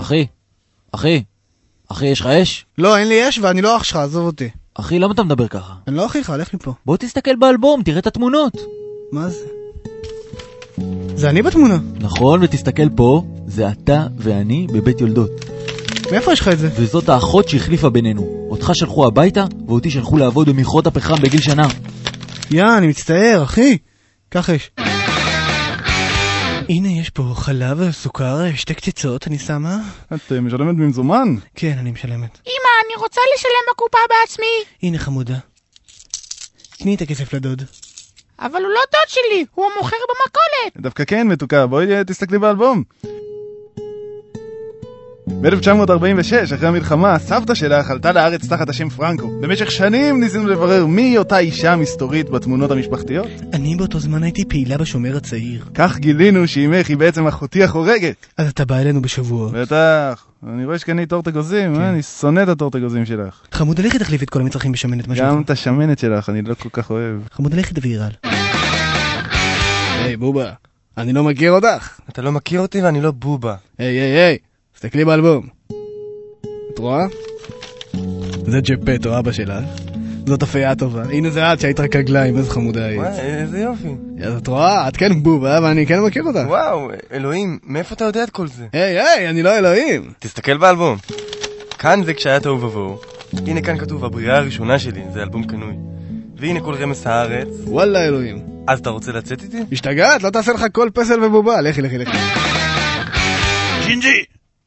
אחי, אחי, אחי, יש לך אש? לא, אין לי אש ואני לא אח שלך, עזוב אותי. אחי, למה אתה מדבר ככה? אני לא אחיך, לך מפה. בוא תסתכל באלבום, תראה את התמונות. מה זה? זה אני בתמונה. נכון, ותסתכל פה, זה אתה ואני בבית יולדות. מאיפה יש לך את זה? וזאת האחות שהחליפה בינינו. אותך שלחו הביתה, ואותי שלחו לעבוד במכרות הפחם בגיל שנה. יא, אני מצטער, אחי. קח אש. הנה, יש פה חלב, סוכר, שתי קציצות, אני שמה. את אה, משלמת במזומן? כן, אני משלמת. אמא, אני רוצה לשלם בקופה בעצמי. הנה, חמודה. תני את הכסף לדוד. אבל הוא לא דוד שלי, הוא מוכר במכולת. דווקא כן, מתוקה, בואי אה, תסתכלי באלבום. ב-1946, אחרי המלחמה, סבתא שלך עלתה לארץ תחת השם פרנקו. במשך שנים ניסינו לברר מי אותה אישה מסתורית בתמונות המשפחתיות. אני באותו זמן הייתי פעילה בשומר הצעיר. כך גילינו שאימך היא בעצם אחותי החורגת. אז אתה בא אלינו בשבוע. בטח, אני רואה שקנית טורט אגוזים, אה? אני שונא את הטורט אגוזים שלך. חמודה, לכי תחליף את כל המצרכים בשמנת מה גם. את השמנת שלך אני לא כל כך אוהב. חמודה, לכי תביא רעל. היי, בובה, אני לא מכיר אותך. אתה לא מכיר אותי ואני לא בובה. היי, היי, היי, תסתכלי באלבום. את רואה? זה ג'פטו, אבא שלה. זאת אפייה הטובה. הנה זה את שהיית רק רגליים, איזה חמודה היית. וואי, איזה יופי. אז את רואה? את כן בובה, ואני כן מכיר אותך. וואו, אלוהים, מאיפה אתה יודע את כל זה? היי, היי, אני לא אלוהים. תסתכל באלבום. כאן זה כשהיה תוהו ובוהו. הנה כאן כתוב הבריאה הראשונה שלי, זה אלבום קנוי. והנה כל רמס הארץ. וואלה אלוהים. אז אתה רוצה לצאת איתי? השתגעת? לא תעשה לך כל פסל ובובה. לכי, לכי, לכי. ג'ינג'י,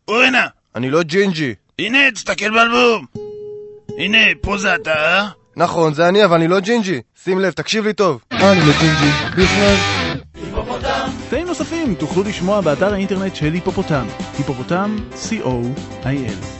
הוא הנה. אני לא ג'ינג'י. הנה, תסתכל באלבום. הנה, פה זה אתה, אה? נכון, זה אני, אבל אני לא ג'ינג'י. שים לב, תקשיב לי טוב. אני לא ג'ינג'י, בכלל. קטעים נוספים תוכלו לשמוע באתר האינטרנט של היפופוטם, היפופוטם, co.il.